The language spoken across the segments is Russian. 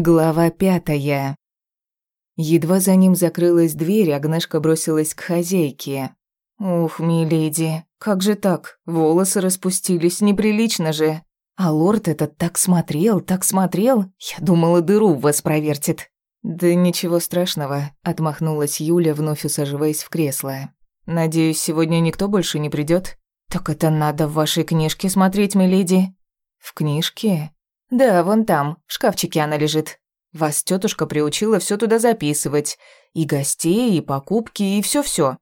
Глава пятая. Едва за ним закрылась дверь, Агнешка бросилась к хозяйке. «Ух, миледи, как же так? Волосы распустились, неприлично же. А лорд этот так смотрел, так смотрел, я думала, дыру в вас провертит». «Да ничего страшного», — отмахнулась Юля, вновь усаживаясь в кресло. «Надеюсь, сегодня никто больше не придет. «Так это надо в вашей книжке смотреть, миледи». «В книжке?» «Да, вон там, в шкафчике она лежит. Вас тетушка приучила все туда записывать. И гостей, и покупки, и все все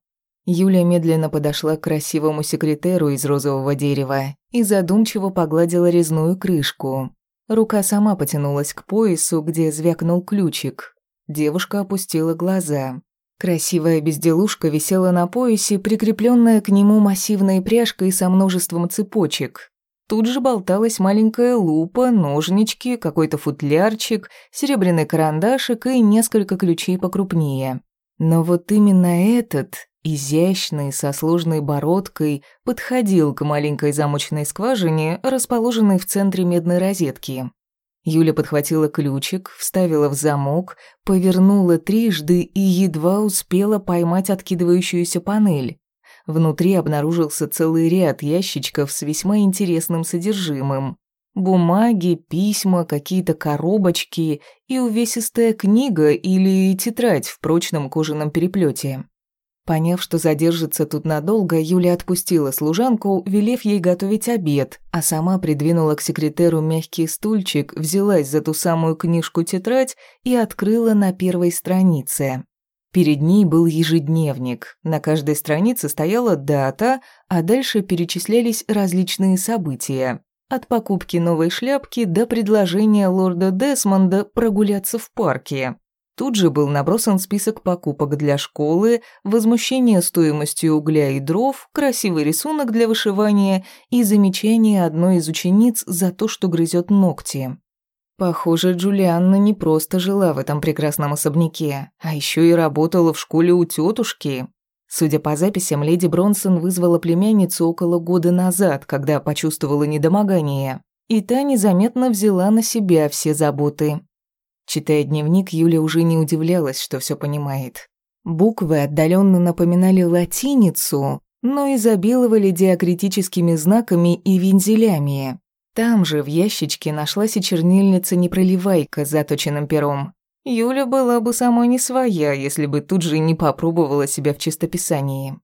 Юля медленно подошла к красивому секретеру из розового дерева и задумчиво погладила резную крышку. Рука сама потянулась к поясу, где звякнул ключик. Девушка опустила глаза. Красивая безделушка висела на поясе, прикрепленная к нему массивной пряжкой со множеством цепочек. Тут же болталась маленькая лупа, ножнички, какой-то футлярчик, серебряный карандашик и несколько ключей покрупнее. Но вот именно этот, изящный, со сложной бородкой, подходил к маленькой замочной скважине, расположенной в центре медной розетки. Юля подхватила ключик, вставила в замок, повернула трижды и едва успела поймать откидывающуюся панель. Внутри обнаружился целый ряд ящичков с весьма интересным содержимым. Бумаги, письма, какие-то коробочки и увесистая книга или тетрадь в прочном кожаном переплете. Поняв, что задержится тут надолго, Юля отпустила служанку, велев ей готовить обед, а сама придвинула к секретеру мягкий стульчик, взялась за ту самую книжку-тетрадь и открыла на первой странице. Перед ней был ежедневник. На каждой странице стояла дата, а дальше перечислялись различные события. От покупки новой шляпки до предложения лорда Десмонда прогуляться в парке. Тут же был набросан список покупок для школы, возмущение стоимостью угля и дров, красивый рисунок для вышивания и замечание одной из учениц за то, что грызет ногти. Похоже, Джулианна не просто жила в этом прекрасном особняке, а еще и работала в школе у тетушки. Судя по записям, леди Бронсон вызвала племянницу около года назад, когда почувствовала недомогание, и та незаметно взяла на себя все заботы. Читая дневник, Юля уже не удивлялась, что все понимает. Буквы отдаленно напоминали латиницу, но изобиловали диакритическими знаками и вензелями. Там же в ящичке нашлась и чернильница-непроливайка с заточенным пером. Юля была бы сама не своя, если бы тут же не попробовала себя в чистописании.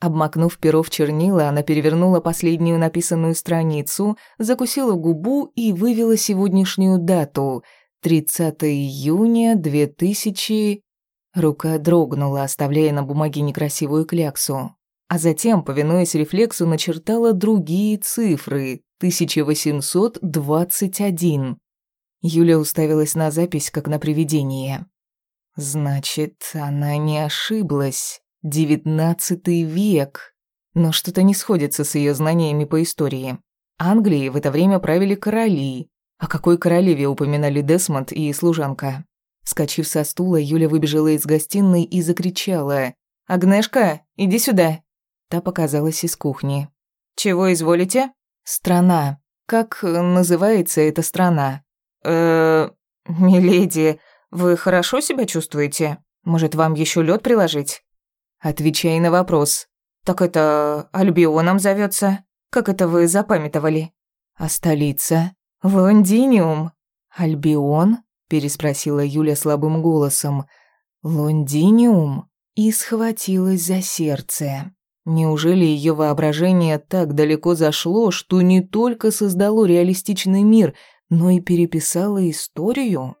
Обмакнув перо в чернила, она перевернула последнюю написанную страницу, закусила губу и вывела сегодняшнюю дату — 30 июня 2000... Рука дрогнула, оставляя на бумаге некрасивую кляксу. А затем, повинуясь рефлексу, начертала другие цифры 1821. Юля уставилась на запись, как на привидение. Значит, она не ошиблась. Девятнадцатый век. Но что-то не сходится с ее знаниями по истории. Англии в это время правили короли. О какой королеве упоминали Десмонд и служанка? Вскочив со стула, Юля выбежала из гостиной и закричала. «Агнешка, иди сюда!» Та показалась из кухни. «Чего изволите?» Страна. Как называется эта страна? Э, миледи, вы хорошо себя чувствуете? Может, вам еще лед приложить? Отвечай на вопрос. Так это Альбионом зовется? Как это вы запамятовали? А столица? Лондиниум. Альбион? переспросила Юля слабым голосом. Лондиниум? И схватилась за сердце. Неужели ее воображение так далеко зашло, что не только создало реалистичный мир, но и переписало историю?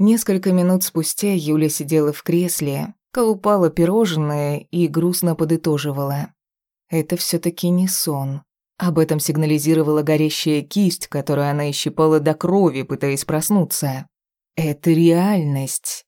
Несколько минут спустя Юля сидела в кресле, колупала пирожное и грустно подытоживала. Это все таки не сон. Об этом сигнализировала горящая кисть, которую она исчипала до крови, пытаясь проснуться. Это реальность.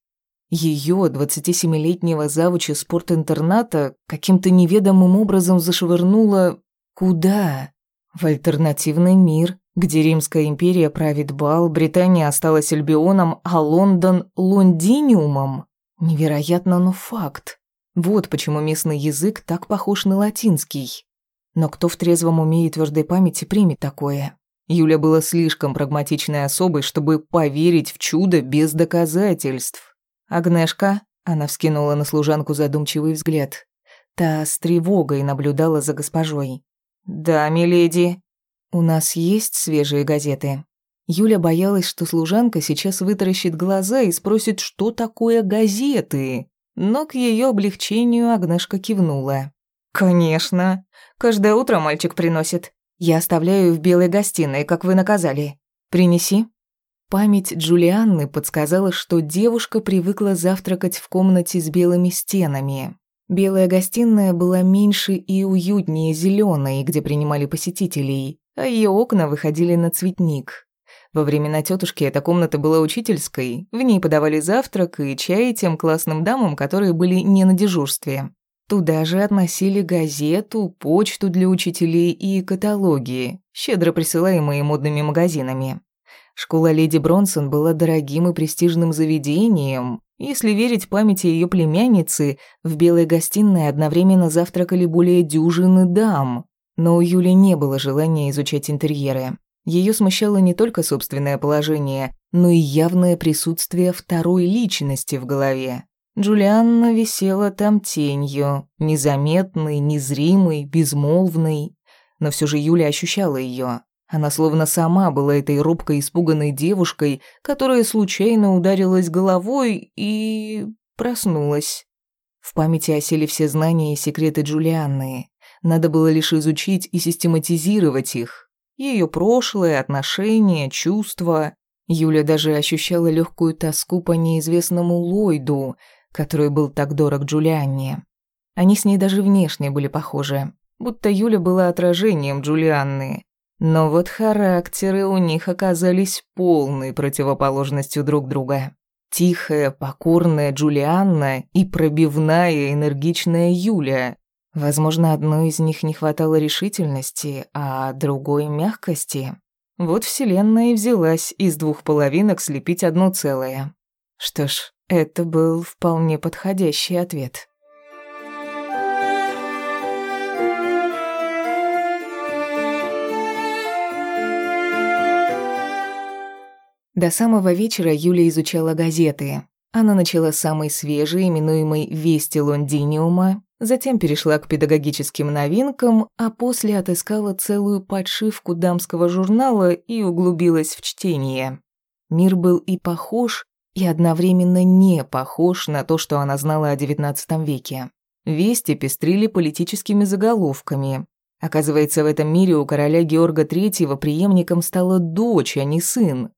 Ее, 27-летнего завуча спортинтерната, каким-то неведомым образом зашвырнуло... Куда? В альтернативный мир, где Римская империя правит бал, Британия осталась Альбионом, а Лондон — Лондиниумом. Невероятно, но факт. Вот почему местный язык так похож на латинский. Но кто в трезвом уме и твердой памяти примет такое? Юля была слишком прагматичной особой, чтобы поверить в чудо без доказательств. «Агнешка?» – она вскинула на служанку задумчивый взгляд. Та с тревогой наблюдала за госпожой. «Да, миледи. У нас есть свежие газеты?» Юля боялась, что служанка сейчас вытаращит глаза и спросит, что такое газеты. Но к ее облегчению Агнешка кивнула. «Конечно. Каждое утро мальчик приносит. Я оставляю в белой гостиной, как вы наказали. Принеси». Память Джулианны подсказала, что девушка привыкла завтракать в комнате с белыми стенами. Белая гостиная была меньше и уютнее зеленой, где принимали посетителей, а ее окна выходили на цветник. Во времена тетушки эта комната была учительской, в ней подавали завтрак и чай тем классным дамам, которые были не на дежурстве. Туда же относили газету, почту для учителей и каталоги, щедро присылаемые модными магазинами. Школа леди Бронсон была дорогим и престижным заведением. Если верить памяти ее племянницы, в белой гостиной одновременно завтракали более дюжины дам. Но у Юли не было желания изучать интерьеры. Ее смущало не только собственное положение, но и явное присутствие второй личности в голове. Джулианна висела там тенью, незаметной, незримой, безмолвной. Но все же Юля ощущала ее. Она словно сама была этой робкой, испуганной девушкой, которая случайно ударилась головой и... проснулась. В памяти осели все знания и секреты Джулианны. Надо было лишь изучить и систематизировать их, ее прошлое, отношения, чувства. Юля даже ощущала легкую тоску по неизвестному Ллойду, который был так дорог Джулианне. Они с ней даже внешне были похожи, будто Юля была отражением Джулианны. Но вот характеры у них оказались полной противоположностью друг друга. Тихая, покорная Джулианна и пробивная, энергичная Юля. Возможно, одной из них не хватало решительности, а другой — мягкости. Вот Вселенная и взялась из двух половинок слепить одно целое. Что ж, это был вполне подходящий ответ. До самого вечера Юля изучала газеты. Она начала с самой свежей, именуемой «Вести Лондиниума», Затем перешла к педагогическим новинкам, а после отыскала целую подшивку дамского журнала и углубилась в чтение. Мир был и похож, и одновременно не похож на то, что она знала о XIX веке. Вести пестрили политическими заголовками. Оказывается, в этом мире у короля Георга III преемником стала дочь, а не сын.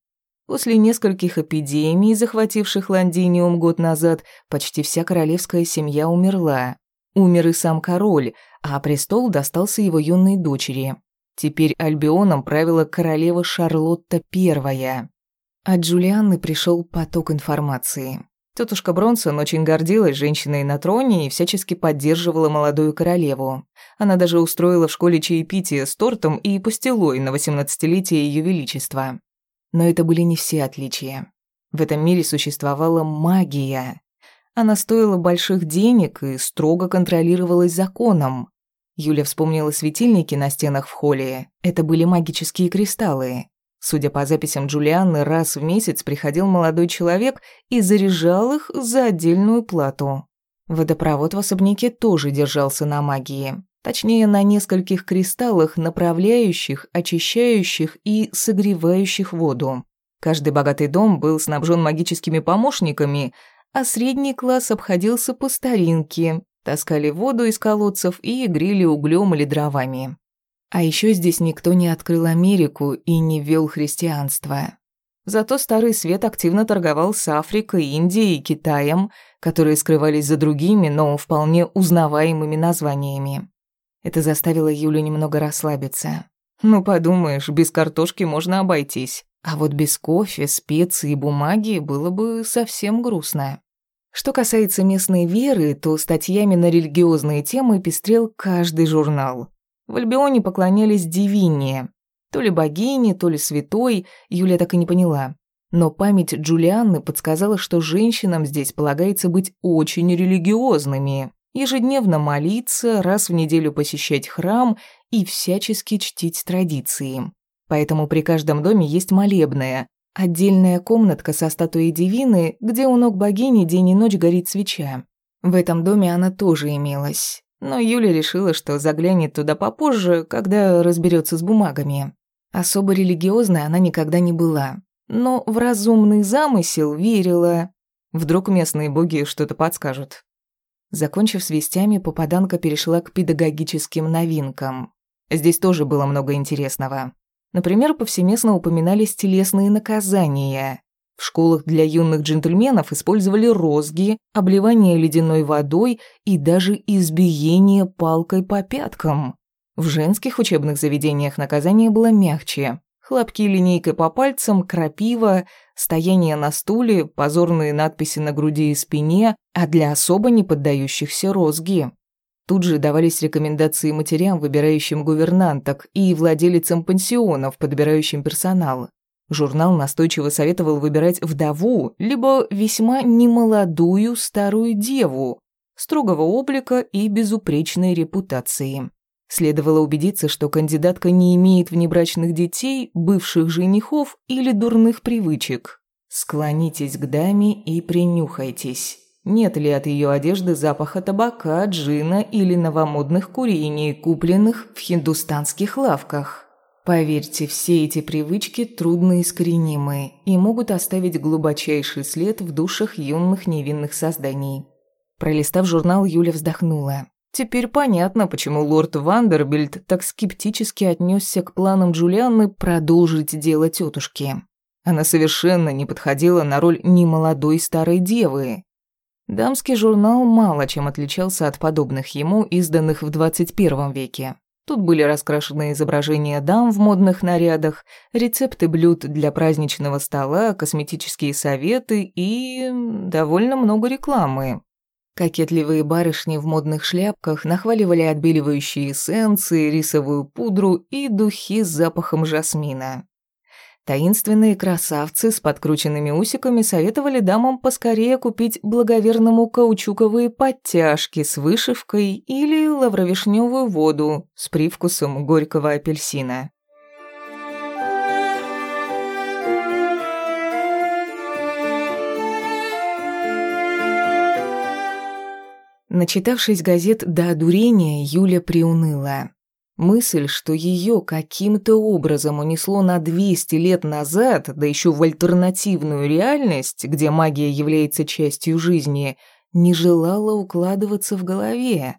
После нескольких эпидемий, захвативших Лондиниум год назад, почти вся королевская семья умерла. Умер и сам король, а престол достался его юной дочери. Теперь Альбионом правила королева Шарлотта I. От Джулианны пришел поток информации. Тетушка Бронсон очень гордилась женщиной на троне и всячески поддерживала молодую королеву. Она даже устроила в школе чаепитие с тортом и пастилой на 18-летие Ее Величества. Но это были не все отличия. В этом мире существовала магия. Она стоила больших денег и строго контролировалась законом. Юля вспомнила светильники на стенах в холле. Это были магические кристаллы. Судя по записям Джулианны, раз в месяц приходил молодой человек и заряжал их за отдельную плату. Водопровод в особняке тоже держался на магии. Точнее, на нескольких кристаллах, направляющих, очищающих и согревающих воду. Каждый богатый дом был снабжен магическими помощниками, а средний класс обходился по старинке, таскали воду из колодцев и грели углем или дровами. А еще здесь никто не открыл Америку и не ввел христианство. Зато Старый Свет активно торговал с Африкой, Индией и Китаем, которые скрывались за другими, но вполне узнаваемыми названиями. Это заставило Юлю немного расслабиться. Ну, подумаешь, без картошки можно обойтись. А вот без кофе, специй и бумаги было бы совсем грустно. Что касается местной веры, то статьями на религиозные темы пестрел каждый журнал. В Альбионе поклонялись Дивине. То ли богине, то ли святой, Юля так и не поняла. Но память Джулианны подсказала, что женщинам здесь полагается быть очень религиозными. ежедневно молиться, раз в неделю посещать храм и всячески чтить традиции. Поэтому при каждом доме есть молебная, отдельная комнатка со статуей Divины, где у ног богини день и ночь горит свеча. В этом доме она тоже имелась. Но Юля решила, что заглянет туда попозже, когда разберется с бумагами. Особо религиозной она никогда не была. Но в разумный замысел верила. Вдруг местные боги что-то подскажут. Закончив с вестями, попаданка перешла к педагогическим новинкам. Здесь тоже было много интересного. Например, повсеместно упоминались телесные наказания. В школах для юных джентльменов использовали розги, обливание ледяной водой и даже избиение палкой по пяткам. В женских учебных заведениях наказание было мягче. Хлопки линейкой по пальцам, крапива, стояние на стуле, позорные надписи на груди и спине, а для особо не поддающихся розги. Тут же давались рекомендации матерям, выбирающим гувернанток, и владелицам пансионов, подбирающим персонал. Журнал настойчиво советовал выбирать вдову, либо весьма немолодую старую деву, строгого облика и безупречной репутации. Следовало убедиться, что кандидатка не имеет внебрачных детей, бывших женихов или дурных привычек. Склонитесь к даме и принюхайтесь. Нет ли от ее одежды запаха табака, джина или новомодных курений, купленных в хиндустанских лавках? Поверьте, все эти привычки трудноискоренимы и могут оставить глубочайший след в душах юных невинных созданий. Пролистав журнал, Юля вздохнула. Теперь понятно, почему лорд Вандербильд так скептически отнесся к планам Джулианны продолжить дело тетушки. Она совершенно не подходила на роль немолодой старой девы. Дамский журнал мало чем отличался от подобных ему, изданных в 21 веке. Тут были раскрашены изображения дам в модных нарядах, рецепты блюд для праздничного стола, косметические советы и довольно много рекламы. Кокетливые барышни в модных шляпках нахваливали отбеливающие эссенции, рисовую пудру и духи с запахом жасмина. Таинственные красавцы с подкрученными усиками советовали дамам поскорее купить благоверному каучуковые подтяжки с вышивкой или лавровишневую воду с привкусом горького апельсина. Начитавшись газет до одурения, Юля приуныла. Мысль, что ее каким-то образом унесло на 200 лет назад, да еще в альтернативную реальность, где магия является частью жизни, не желала укладываться в голове.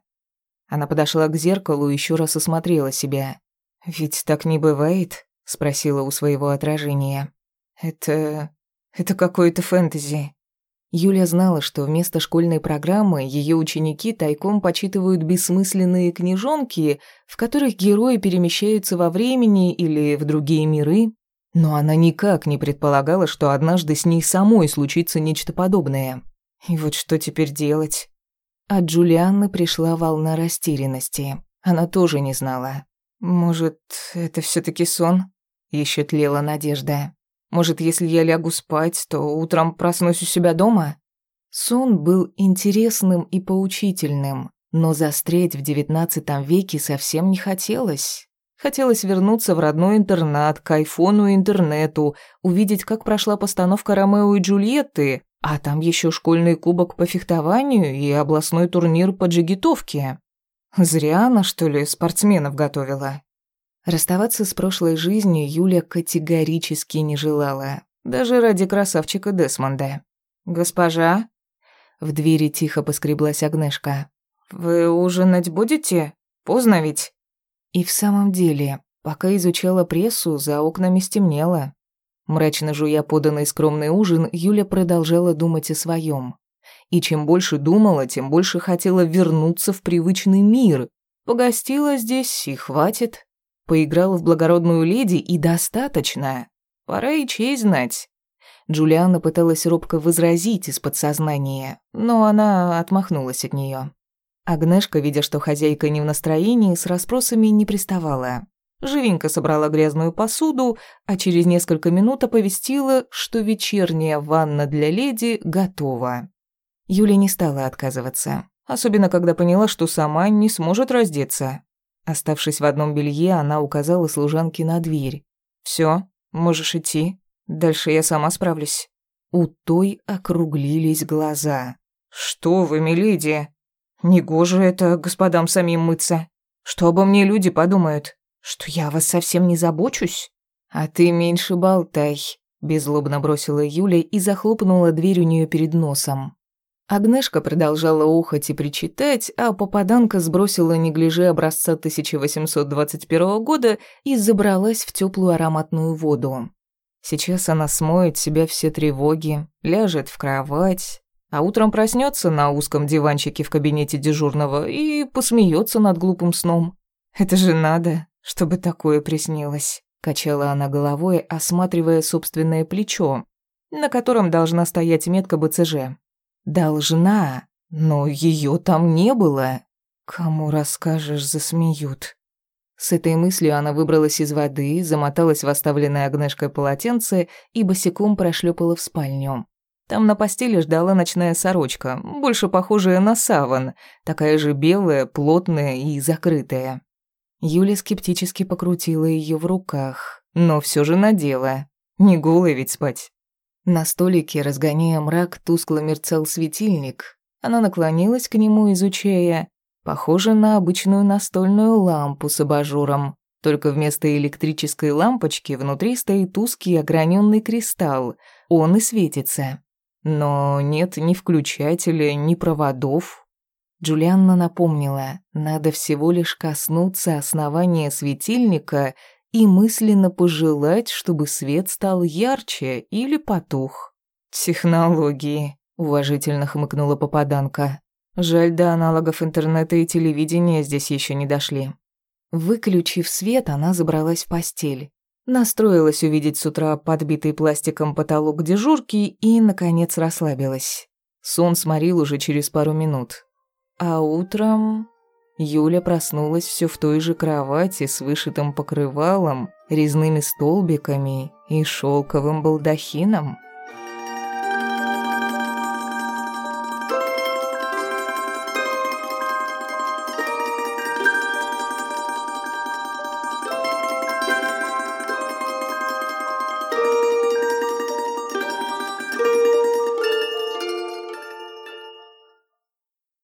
Она подошла к зеркалу и еще раз осмотрела себя. «Ведь так не бывает?» — спросила у своего отражения. «Это... это какое-то фэнтези. Юля знала, что вместо школьной программы ее ученики тайком почитывают бессмысленные книжонки, в которых герои перемещаются во времени или в другие миры, но она никак не предполагала, что однажды с ней самой случится нечто подобное. И вот что теперь делать? От Джулианны пришла волна растерянности. Она тоже не знала. Может, это все таки сон? Еще тлела надежда. Может, если я лягу спать, то утром проснусь у себя дома? Сон был интересным и поучительным, но застрять в девятнадцатом веке совсем не хотелось. Хотелось вернуться в родной интернат, к айфону и интернету, увидеть, как прошла постановка Ромео и Джульетты, а там еще школьный кубок по фехтованию и областной турнир по джигитовке. Зря она, что ли, спортсменов готовила. Расставаться с прошлой жизнью Юля категорически не желала, даже ради красавчика Десмонда. «Госпожа?» В двери тихо поскреблась Агнешка. «Вы ужинать будете? Поздно ведь?» И в самом деле, пока изучала прессу, за окнами стемнело. Мрачно жуя поданный скромный ужин, Юля продолжала думать о своем. И чем больше думала, тем больше хотела вернуться в привычный мир. Погостила здесь и хватит. Поиграла в благородную леди и достаточно. Пора и честь знать. Джулиана пыталась робко возразить из подсознания, но она отмахнулась от нее. Агнешка, видя, что хозяйка не в настроении, с расспросами не приставала. Живенько собрала грязную посуду, а через несколько минут оповестила, что вечерняя ванна для леди готова. Юля не стала отказываться. Особенно, когда поняла, что сама не сможет раздеться. Оставшись в одном белье, она указала служанке на дверь. «Всё, можешь идти. Дальше я сама справлюсь». У той округлились глаза. «Что вы, миледи? Негоже это господам самим мыться. Что обо мне люди подумают? Что я вас совсем не забочусь?» «А ты меньше болтай», – беззлобно бросила Юля и захлопнула дверь у нее перед носом. Агнешка продолжала ухать и причитать, а попаданка сбросила неглиже образца 1821 года и забралась в теплую ароматную воду. Сейчас она смоет себя все тревоги, ляжет в кровать, а утром проснется на узком диванчике в кабинете дежурного и посмеется над глупым сном. Это же надо, чтобы такое приснилось. Качала она головой, осматривая собственное плечо, на котором должна стоять метка БЦЖ. Должна, но ее там не было. Кому расскажешь, засмеют. С этой мыслью она выбралась из воды, замоталась в оставленное Агнешкой полотенце и босиком прошлепала в спальню. Там на постели ждала ночная сорочка, больше похожая на саван, такая же белая, плотная и закрытая. Юля скептически покрутила ее в руках, но все же надела. Не голой ведь спать. На столике, разгоняя мрак, тускло мерцал светильник. Она наклонилась к нему, изучая. Похоже на обычную настольную лампу с абажуром. Только вместо электрической лампочки внутри стоит узкий ограненный кристалл. Он и светится. Но нет ни включателя, ни проводов. Джулианна напомнила, надо всего лишь коснуться основания светильника и мысленно пожелать, чтобы свет стал ярче или потух. «Технологии», — уважительно хмыкнула попаданка. «Жаль, до аналогов интернета и телевидения здесь еще не дошли». Выключив свет, она забралась в постель. Настроилась увидеть с утра подбитый пластиком потолок дежурки и, наконец, расслабилась. Сон сморил уже через пару минут. А утром... Юля проснулась все в той же кровати с вышитым покрывалом, резными столбиками и шелковым балдахином.